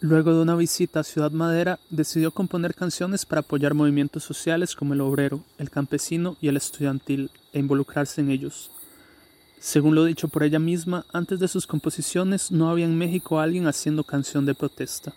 Luego de una visita a Ciudad Madera, decidió componer canciones para apoyar movimientos sociales como el obrero, el campesino y el estudiantil e involucrarse en ellos. Según lo dicho por ella misma, antes de sus composiciones no había en México alguien haciendo canción de protesta.